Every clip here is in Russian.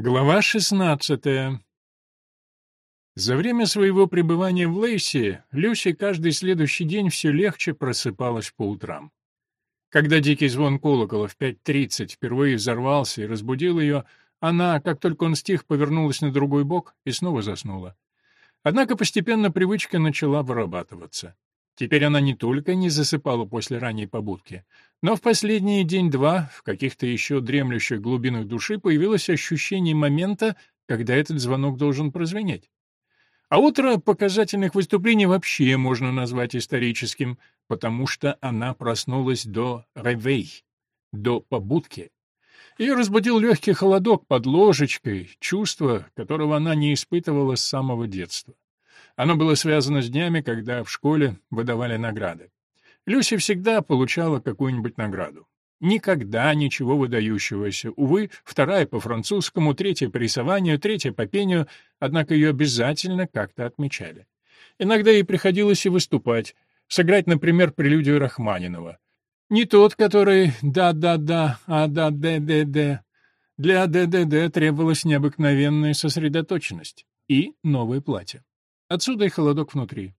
Глава 16. За время своего пребывания в Лейсе Люси каждый следующий день все легче просыпалась по утрам. Когда дикий звон колокола в 5.30 впервые взорвался и разбудил ее, она, как только он стих, повернулась на другой бок и снова заснула. Однако постепенно привычка начала вырабатываться. Теперь она не только не засыпала после ранней побудки, но в последние день-два в каких-то еще дремлющих глубинах души появилось ощущение момента, когда этот звонок должен прозвенеть. А утро показательных выступлений вообще можно назвать историческим, потому что она проснулась до ревей, до побудки. Ее разбудил легкий холодок под ложечкой, чувство, которого она не испытывала с самого детства. Оно было связано с днями, когда в школе выдавали награды. Люси всегда получала какую-нибудь награду. Никогда ничего выдающегося. Увы, вторая по французскому, третья по рисованию, третья по пению, однако ее обязательно как-то отмечали. Иногда ей приходилось и выступать, сыграть, например, прелюдию Рахманинова. Не тот, который «да-да-да», а «да-де-де-де». Для «ДДД» требовалась необыкновенная сосредоточенность и новое платье. Отсюда и холодок внутри.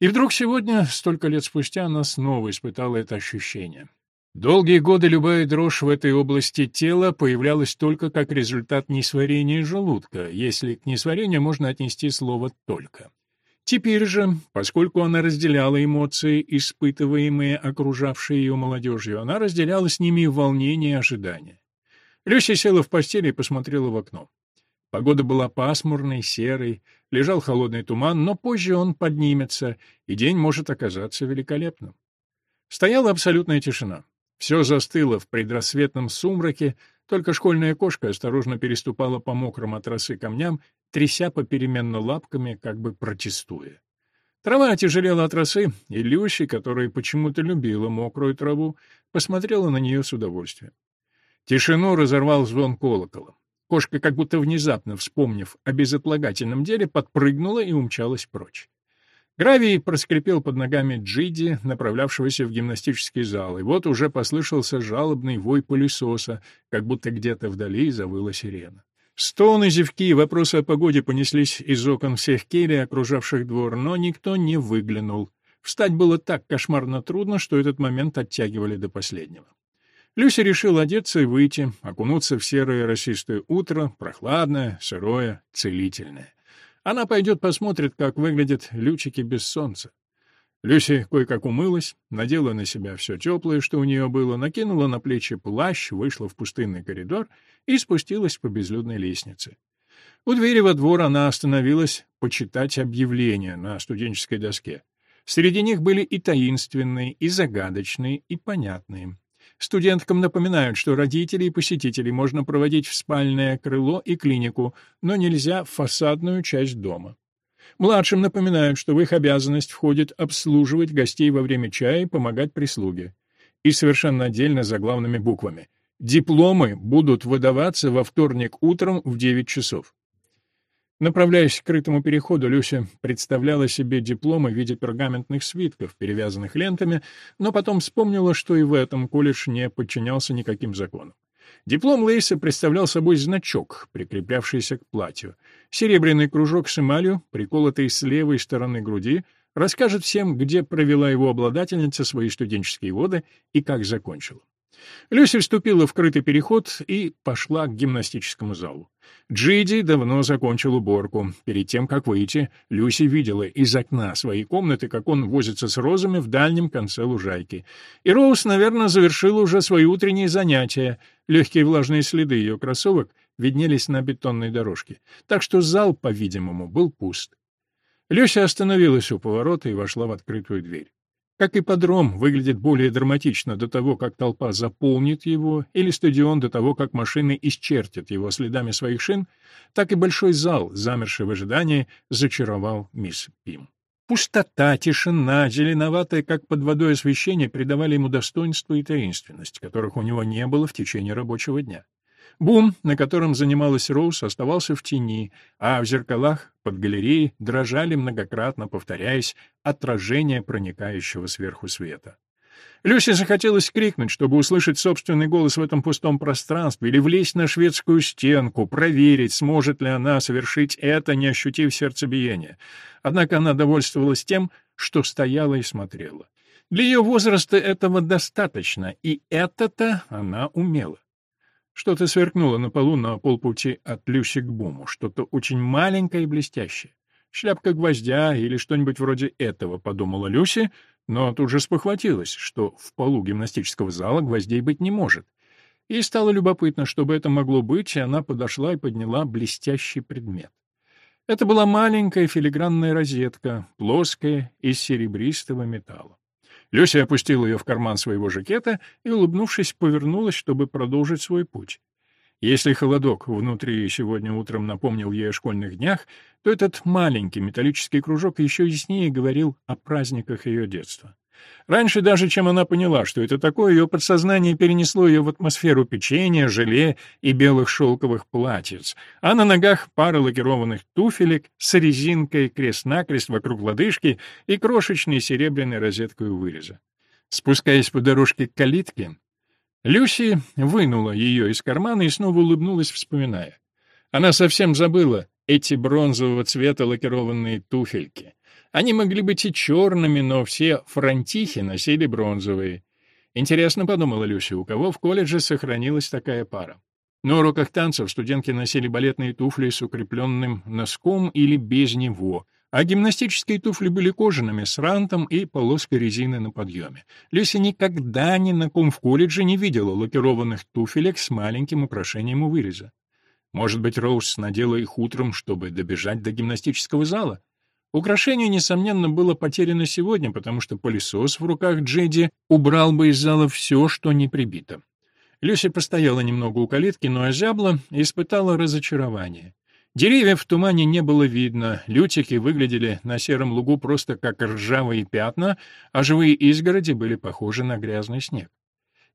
И вдруг сегодня, столько лет спустя, она снова испытала это ощущение. Долгие годы любая дрожь в этой области тела появлялась только как результат несварения желудка, если к несварению можно отнести слово «только». Теперь же, поскольку она разделяла эмоции, испытываемые окружавшей ее молодежью, она разделяла с ними волнение и ожидание. Люся села в постели и посмотрела в окно. Погода была пасмурной, серой, лежал холодный туман, но позже он поднимется, и день может оказаться великолепным. Стояла абсолютная тишина. Все застыло в предрассветном сумраке, только школьная кошка осторожно переступала по мокрым от росы камням, тряся попеременно лапками, как бы протестуя. Трава отяжелела от росы, и Люси, которая почему-то любила мокрую траву, посмотрела на нее с удовольствием. Тишину разорвал звон колокола. Кошка, как будто внезапно вспомнив о безотлагательном деле, подпрыгнула и умчалась прочь. Гравий проскрипел под ногами Джиди, направлявшегося в гимнастический зал, и вот уже послышался жалобный вой пылесоса, как будто где-то вдали завыла сирена. Стоны, зевки и вопросы о погоде понеслись из окон всех келей, окружавших двор, но никто не выглянул. Встать было так кошмарно трудно, что этот момент оттягивали до последнего. Люся решила одеться и выйти, окунуться в серое росистое утро, прохладное, сырое, целительное. Она пойдет посмотрит, как выглядят лючики без солнца. Люси кое-как умылась, надела на себя все теплое, что у нее было, накинула на плечи плащ, вышла в пустынный коридор и спустилась по безлюдной лестнице. У двери во двор она остановилась почитать объявления на студенческой доске. Среди них были и таинственные, и загадочные, и понятные. Студенткам напоминают, что родителей и посетителей можно проводить в спальное крыло и клинику, но нельзя в фасадную часть дома. Младшим напоминают, что в их обязанность входит обслуживать гостей во время чая и помогать прислуге. И совершенно отдельно за главными буквами. Дипломы будут выдаваться во вторник утром в 9 часов. Направляясь к крытому переходу, Люся представляла себе дипломы в виде пергаментных свитков, перевязанных лентами, но потом вспомнила, что и в этом колледж не подчинялся никаким законам. Диплом Лейса представлял собой значок, прикреплявшийся к платью. Серебряный кружок с эмалью, приколотый с левой стороны груди, расскажет всем, где провела его обладательница свои студенческие годы и как закончила. Люся вступила в крытый переход и пошла к гимнастическому залу. Джиди давно закончил уборку. Перед тем, как выйти, Люси видела из окна своей комнаты, как он возится с розами в дальнем конце лужайки. И Роуз, наверное, завершил уже свои утренние занятия. Легкие влажные следы ее кроссовок виднелись на бетонной дорожке. Так что зал, по-видимому, был пуст. Люся остановилась у поворота и вошла в открытую дверь. Как ипподром выглядит более драматично до того, как толпа заполнит его, или стадион до того, как машины исчертят его следами своих шин, так и большой зал, замерший в ожидании, зачаровал мисс Пим. Пустота, тишина, зеленоватое, как под водой освещение, придавали ему достоинство и таинственность, которых у него не было в течение рабочего дня. Бум, на котором занималась Роуз, оставался в тени, а в зеркалах под галереей дрожали многократно, повторяясь, отражения проникающего сверху света. Люсе захотелось крикнуть, чтобы услышать собственный голос в этом пустом пространстве, или влезть на шведскую стенку, проверить, сможет ли она совершить это, не ощутив сердцебиения. Однако она довольствовалась тем, что стояла и смотрела. Для ее возраста этого достаточно, и это-то она умела. Что-то сверкнуло на полу на полпути от Люси к Буму, что-то очень маленькое и блестящее. Шляпка гвоздя или что-нибудь вроде этого, подумала Люси, но тут же спохватилась, что в полу гимнастического зала гвоздей быть не может. И стало любопытно, что бы это могло быть, и она подошла и подняла блестящий предмет. Это была маленькая филигранная розетка, плоская, из серебристого металла. Люся опустила ее в карман своего жакета и, улыбнувшись, повернулась, чтобы продолжить свой путь. Если холодок внутри сегодня утром напомнил ей о школьных днях, то этот маленький металлический кружок еще яснее говорил о праздниках ее детства. Раньше даже, чем она поняла, что это такое, ее подсознание перенесло ее в атмосферу печенья, желе и белых шелковых платьиц, а на ногах пара лакированных туфелек с резинкой крест-накрест вокруг лодыжки и крошечной серебряной розеткой у выреза. Спускаясь по дорожке к калитке, Люси вынула ее из кармана и снова улыбнулась, вспоминая. Она совсем забыла эти бронзового цвета лакированные туфельки. Они могли быть и черными, но все франтихи носили бронзовые. Интересно, подумала Люси, у кого в колледже сохранилась такая пара. На уроках танцев студентки носили балетные туфли с укрепленным носком или без него — а гимнастические туфли были кожаными, с рантом и полоской резины на подъеме. Люся никогда ни на ком в колледже не видела лакированных туфелек с маленьким украшением у выреза. Может быть, Роуз надела их утром, чтобы добежать до гимнастического зала? Украшение, несомненно, было потеряно сегодня, потому что пылесос в руках Джеди убрал бы из зала все, что не прибито. Люся постояла немного у калитки, но озябла и испытала разочарование. Деревьев в тумане не было видно, лютики выглядели на сером лугу просто как ржавые пятна, а живые изгороди были похожи на грязный снег.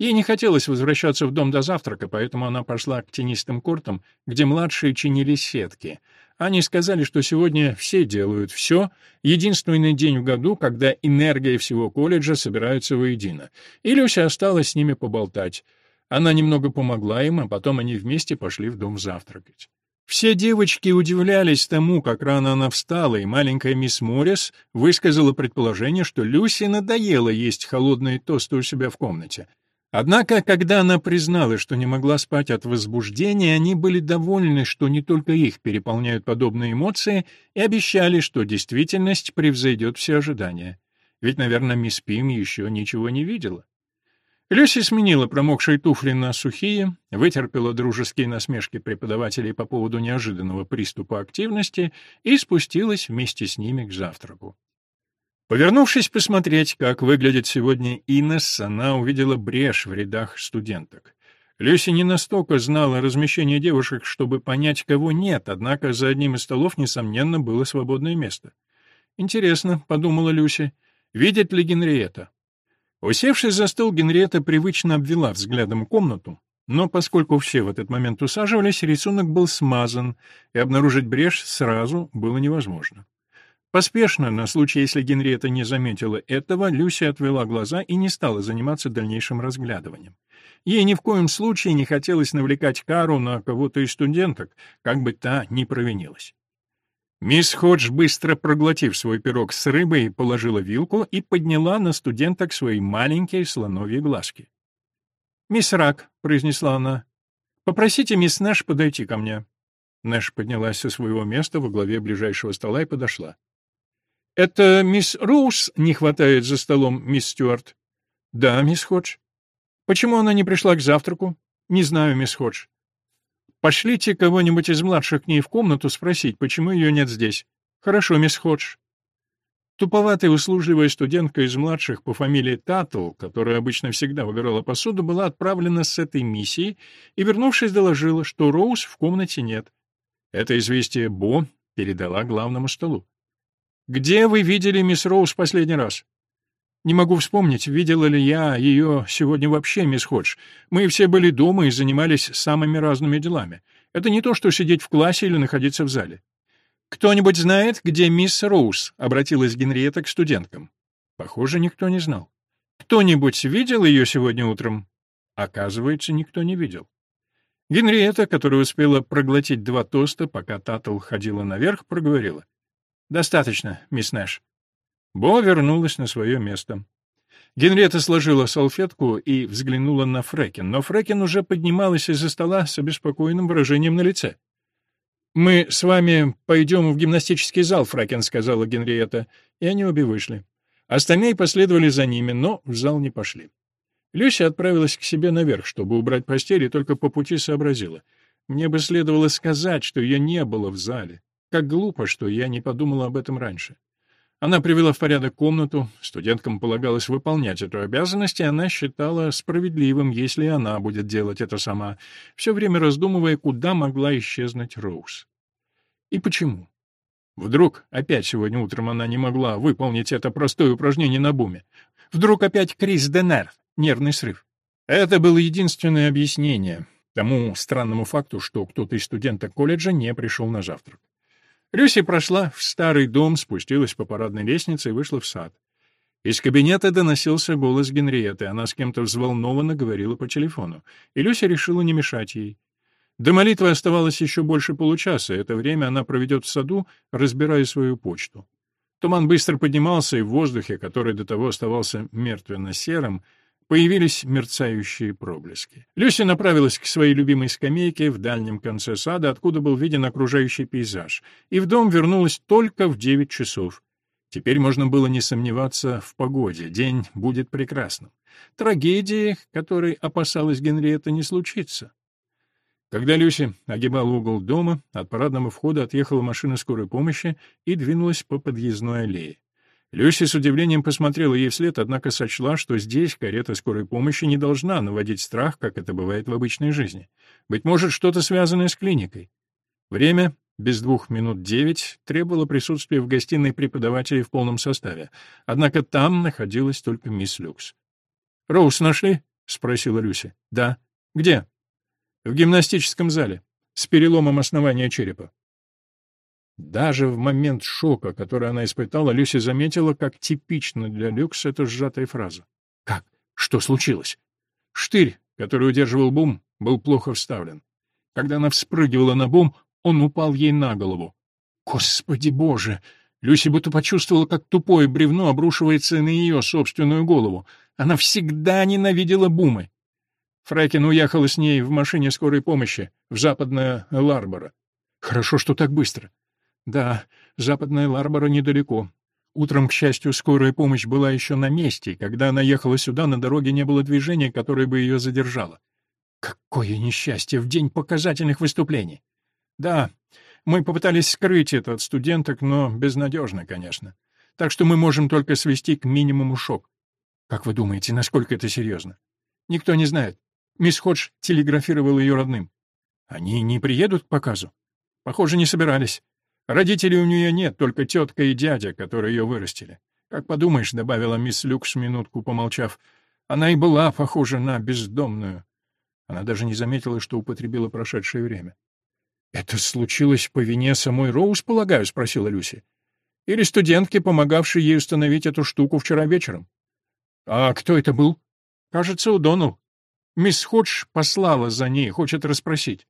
Ей не хотелось возвращаться в дом до завтрака, поэтому она пошла к тенистым кортам, где младшие чинили сетки. Они сказали, что сегодня все делают все, единственный день в году, когда энергия всего колледжа собирается воедино. И Люся осталась с ними поболтать. Она немного помогла им, а потом они вместе пошли в дом завтракать. Все девочки удивлялись тому, как рано она встала, и маленькая мисс Моррис высказала предположение, что Люси надоело есть холодные тосты у себя в комнате. Однако, когда она признала, что не могла спать от возбуждения, они были довольны, что не только их переполняют подобные эмоции, и обещали, что действительность превзойдет все ожидания. Ведь, наверное, мисс Пим еще ничего не видела. Люси сменила промокшие туфли на сухие, вытерпела дружеские насмешки преподавателей по поводу неожиданного приступа активности и спустилась вместе с ними к завтраку. Повернувшись посмотреть, как выглядит сегодня Инесс, она увидела брешь в рядах студенток. Люси не настолько знала размещение девушек, чтобы понять, кого нет, однако за одним из столов, несомненно, было свободное место. «Интересно», — подумала Люси, — «видит ли Генриетта?» Усевшись за стол, Генриетта привычно обвела взглядом комнату, но поскольку все в этот момент усаживались, рисунок был смазан, и обнаружить брешь сразу было невозможно. Поспешно, на случай, если Генриетта не заметила этого, Люся отвела глаза и не стала заниматься дальнейшим разглядыванием. Ей ни в коем случае не хотелось навлекать кару на кого-то из студенток, как бы та ни провинилась. Мисс Ходж, быстро проглотив свой пирог с рыбой, положила вилку и подняла на студенток свои маленькие слоновьи глазки. «Мисс Рак», — произнесла она, — «попросите мисс Нэш подойти ко мне». Нэш поднялась со своего места во главе ближайшего стола и подошла. «Это мисс Роуз не хватает за столом, мисс Стюарт?» «Да, мисс Ходж». «Почему она не пришла к завтраку?» «Не знаю, мисс Ходж. Пошлите кого-нибудь из младших к ней в комнату спросить, почему ее нет здесь. Хорошо, мисс Ходж. Туповатая услужливая студентка из младших по фамилии Татл, которая обычно всегда выбирала посуду, была отправлена с этой миссией и, вернувшись, доложила, что Роуз в комнате нет. Это известие Бо передала главному столу. «Где вы видели мисс Роуз последний раз?» Не могу вспомнить, видела ли я ее сегодня вообще, мисс Ходж. Мы все были дома и занимались самыми разными делами. Это не то, что сидеть в классе или находиться в зале. «Кто-нибудь знает, где мисс Роуз?» — обратилась Генриетта к студенткам. Похоже, никто не знал. Кто-нибудь видел ее сегодня утром? Оказывается, никто не видел. Генриетта, которая успела проглотить два тоста, пока Татл ходила наверх, проговорила. «Достаточно, мисс Нэш». Бо вернулась на свое место. Генриетта сложила салфетку и взглянула на Фрекин, но Фрекин уже поднималась из-за стола с обеспокоенным выражением на лице. «Мы с вами пойдем в гимнастический зал, Фрекин», — сказала Генриетта, и они обе вышли. Остальные последовали за ними, но в зал не пошли. Люся отправилась к себе наверх, чтобы убрать постель, и только по пути сообразила. Мне бы следовало сказать, что ее не было в зале. Как глупо, что я не подумала об этом раньше. Она привела в порядок комнату, студенткам полагалось выполнять эту обязанность, и она считала справедливым, если она будет делать это сама, все время раздумывая, куда могла исчезнуть Роуз. И почему? Вдруг опять сегодня утром она не могла выполнить это простое упражнение на буме. Вдруг опять Крис Денер, нервный срыв. Это было единственное объяснение тому странному факту, что кто-то из студентов колледжа не пришел на завтрак. Люси прошла в старый дом, спустилась по парадной лестнице и вышла в сад. Из кабинета доносился голос Генриетты, она с кем-то взволнованно говорила по телефону, и Люся решила не мешать ей. До молитвы оставалось еще больше получаса, это время она проведет в саду, разбирая свою почту. Туман быстро поднимался, и в воздухе, который до того оставался мертвенно-серым, появились мерцающие проблески. Люся направилась к своей любимой скамейке в дальнем конце сада, откуда был виден окружающий пейзаж, и в дом вернулась только в девять часов. Теперь можно было не сомневаться в погоде, день будет прекрасным. Трагедии, которой опасалась Генриетта, не случится. Когда Люся огибала угол дома, от парадного входа отъехала машина скорой помощи и двинулась по подъездной аллее. Люси с удивлением посмотрела ей вслед, однако сочла, что здесь карета скорой помощи не должна наводить страх, как это бывает в обычной жизни. Быть может, что-то связанное с клиникой. Время, без двух минут девять, требовало присутствия в гостиной преподавателей в полном составе. Однако там находилась только мисс Люкс. «Роуз нашли?» — спросила Люси. «Да». «Где?» В гимнастическом зале, с переломом основания черепа. Даже в момент шока, который она испытала, Люси заметила, как типично для Люкс эта сжатая фраза. «Как? Что случилось?» Штырь, который удерживал бум, был плохо вставлен. Когда она вспрыгивала на бум, он упал ей на голову. «Господи боже!» Люси будто почувствовала, как тупое бревно обрушивается на ее собственную голову. Она всегда ненавидела бумы. Фрайкин уехала с ней в машине скорой помощи в западное Ларборо. Хорошо, что так быстро. Да, западное Ларборо недалеко. Утром, к счастью, скорая помощь была еще на месте, когда она ехала сюда, на дороге не было движения, которое бы ее задержало. Какое несчастье в день показательных выступлений! Да, мы попытались скрыть это от студенток, но безнадежно, конечно. Так что мы можем только свести к минимуму шок. Как вы думаете, насколько это серьезно? Никто не знает. Мисс Ходж телеграфировала ее родным. Они не приедут к показу? Похоже, не собирались. Родителей у нее нет, только тетка и дядя, которые ее вырастили. Как подумаешь, — добавила мисс Люкс, минутку помолчав, — она и была похожа на бездомную. Она даже не заметила, что употребила прошедшее время. — Это случилось по вине самой Роуз, полагаю? — спросила Люси. — Или студентки, помогавшей ей установить эту штуку вчера вечером? — А кто это был? — Кажется, Удонал. Мисс Ходж послала за ней, хочет расспросить.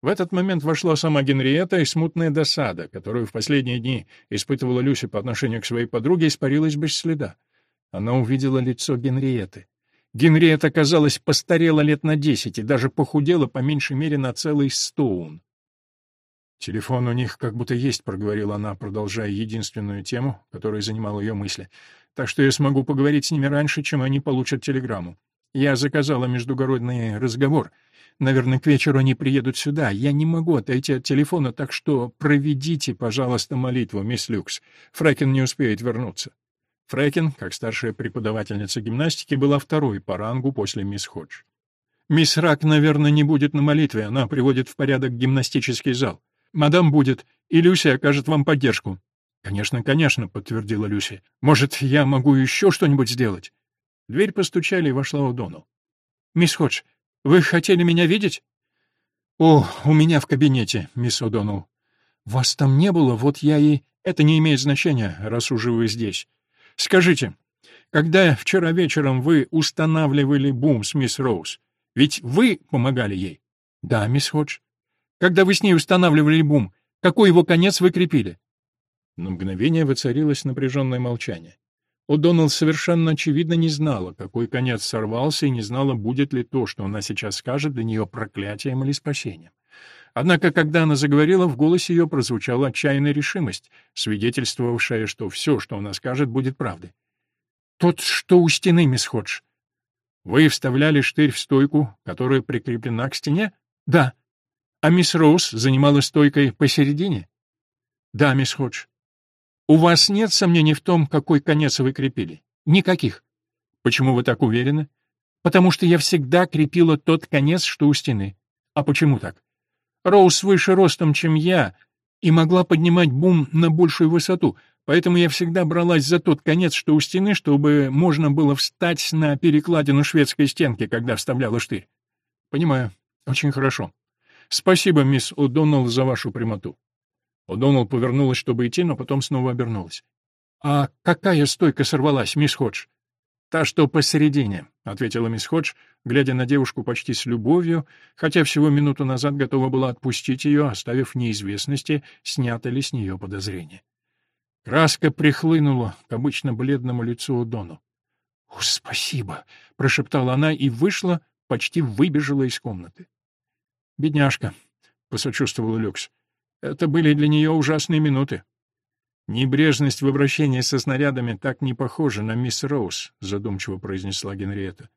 В этот момент вошла сама Генриетта, и смутная досада, которую в последние дни испытывала Люси по отношению к своей подруге, испарилась без следа. Она увидела лицо Генриетты. Генриетта, казалось, постарела лет на десять и даже похудела по меньшей мере на целый стоун. «Телефон у них как будто есть», — проговорила она, продолжая единственную тему, которая занимала ее мысли. «Так что я смогу поговорить с ними раньше, чем они получат телеграмму. Я заказала междугородный разговор. Наверное, к вечеру они приедут сюда. Я не могу отойти от телефона, так что проведите, пожалуйста, молитву, мисс Люкс. Фрэкин не успеет вернуться». Фрэкин, как старшая преподавательница гимнастики, была второй по рангу после мисс Ходж. «Мисс Рак, наверное, не будет на молитве. Она приводит в порядок гимнастический зал. Мадам будет, и Люси окажет вам поддержку». «Конечно, конечно», — подтвердила Люси. «Может, я могу еще что-нибудь сделать?» дверь постучали, и вошла О'Доннелл. «Мисс Ходж, вы хотели меня видеть?» «О, у меня в кабинете, мисс О'Доннелл. Вас там не было, вот я и... Это не имеет значения, раз уже вы здесь. Скажите, когда вчера вечером вы устанавливали бум с мисс Роуз, ведь вы помогали ей? Да, мисс Ходж. Когда вы с ней устанавливали бум, какой его конец вы крепили? На мгновение воцарилось напряженное молчание. О'Доннелл совершенно очевидно не знала, какой конец сорвался, и не знала, будет ли то, что она сейчас скажет, для нее проклятием или спасением. Однако, когда она заговорила, в голосе ее прозвучала отчаянная решимость, свидетельствовавшая, что все, что она скажет, будет правдой. «Тот, что у стены, мисс Ходж». «Вы вставляли штырь в стойку, которая прикреплена к стене?» «Да». «А мисс Роуз занимала стойкой посередине?» «Да, мисс Ходж». «У вас нет сомнений в том, какой конец вы крепили?» «Никаких». «Почему вы так уверены?» «Потому что я всегда крепила тот конец, что у стены». «А почему так?» «Роуз выше ростом, чем я, и могла поднимать бум на большую высоту, поэтому я всегда бралась за тот конец, что у стены, чтобы можно было встать на перекладину шведской стенки, когда вставляла штырь». «Понимаю. Очень хорошо. Спасибо, мисс О'Доннелл, за вашу прямоту». О'Доннелл повернулась, чтобы идти, но потом снова обернулась. «А какая стойка сорвалась, мисс Ходж?» «Та, что посередине», — ответила мисс Ходж, глядя на девушку почти с любовью, хотя всего минуту назад готова была отпустить ее, оставив в неизвестности, снято ли с нее подозрение. Краска прихлынула к обычно бледному лицу О'Доннелл. «О, спасибо!» — прошептала она и вышла, почти выбежала из комнаты. «Бедняжка», — посочувствовал Люкс. Это были для нее ужасные минуты. «Небрежность в обращении со снарядами так не похожа на мисс Роуз», — задумчиво произнесла Генриетта.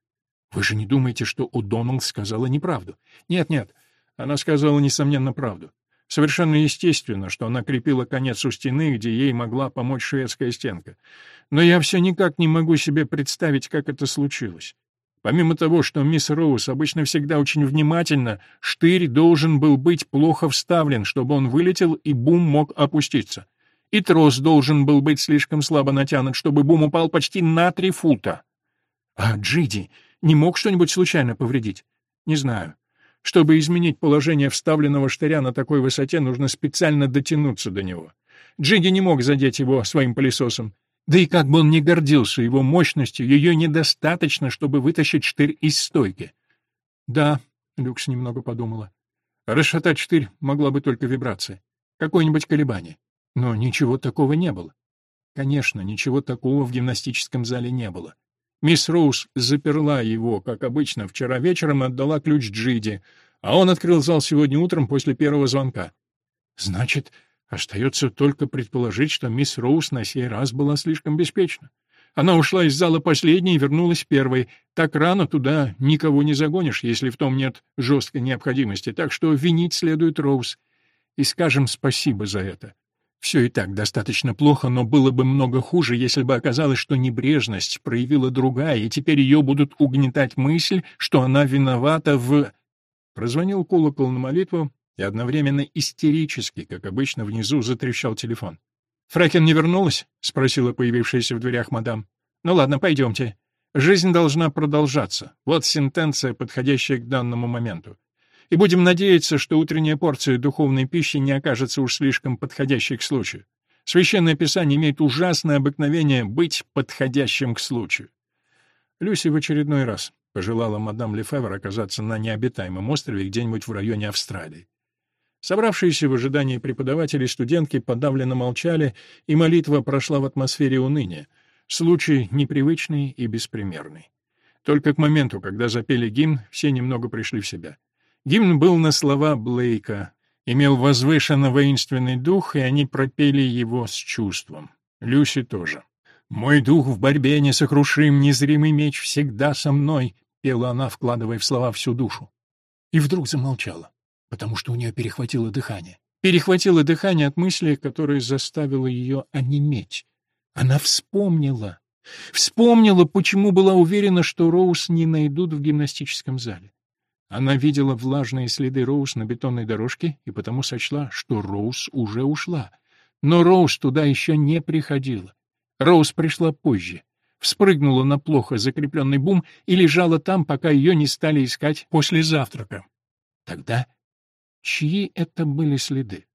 «Вы же не думаете, что О'Доннелл сказала неправду?» «Нет-нет, она сказала, несомненно, правду. Совершенно естественно, что она крепила конец у стены, где ей могла помочь шведская стенка. Но я все никак не могу себе представить, как это случилось. Помимо того, что мисс Роуз обычно всегда очень внимательна, штырь должен был быть плохо вставлен, чтобы он вылетел и бум мог опуститься. И трос должен был быть слишком слабо натянут, чтобы бум упал почти на три фута. А Джиди не мог что-нибудь случайно повредить? Не знаю. Чтобы изменить положение вставленного штыря на такой высоте, нужно специально дотянуться до него. Джиди не мог задеть его своим пылесосом. Да и как бы он ни гордился его мощностью, ее недостаточно, чтобы вытащить штырь из стойки. Да, Люкс немного подумала. Расшатать штырь могла бы только вибрация. Какое-нибудь колебание. Но ничего такого не было. Конечно, ничего такого в гимнастическом зале не было. Мисс Роуз заперла его, как обычно, вчера вечером отдала ключ Джиди, а он открыл зал сегодня утром после первого звонка. Значит, Остается только предположить, что мисс Роуз на сей раз была слишком беспечна. Она ушла из зала последней и вернулась первой. Так рано туда никого не загонишь, если в том нет жесткой необходимости, так что винить следует Роуз. И скажем спасибо за это. Все и так достаточно плохо, но было бы много хуже, если бы оказалось, что небрежность проявила другая, и теперь ее будут угнетать мысль, что она виновата в... Прозвонил колокол на молитву, и одновременно истерически, как обычно, внизу затрещал телефон. «Фрэкен не вернулась?» — спросила появившаяся в дверях мадам. «Ну ладно, пойдемте. Жизнь должна продолжаться. Вот сентенция, подходящая к данному моменту. И будем надеяться, что утренняя порция духовной пищи не окажется уж слишком подходящей к случаю. Священное Писание имеет ужасное обыкновение быть подходящим к случаю. Люси в очередной раз пожелала мадам Лефевр оказаться на необитаемом острове где-нибудь в районе Австралии. Собравшиеся в ожидании преподаватели и студентки подавленно молчали, и молитва прошла в атмосфере уныния. Случай непривычный и беспримерный. Только к моменту, когда запели гимн, все немного пришли в себя. Гимн был на слова Блейка, имел возвышенно воинственный дух, и они пропели его с чувством. Люси тоже. «Мой дух в борьбе несокрушим, незримый меч всегда со мной», — пела она, вкладывая в слова всю душу. И вдруг замолчала потому что у нее перехватило дыхание. Перехватило дыхание от мысли, которая заставила ее онеметь. Она вспомнила. Вспомнила, почему была уверена, что Роуз не найдут в гимнастическом зале. Она видела влажные следы Роуз на бетонной дорожке и потому сочла, что Роуз уже ушла. Но Роуз туда еще не приходила. Роуз пришла позже, вспрыгнула на плохо закрепленный бум и лежала там, пока ее не стали искать после завтрака. Тогда Чьи это были следы?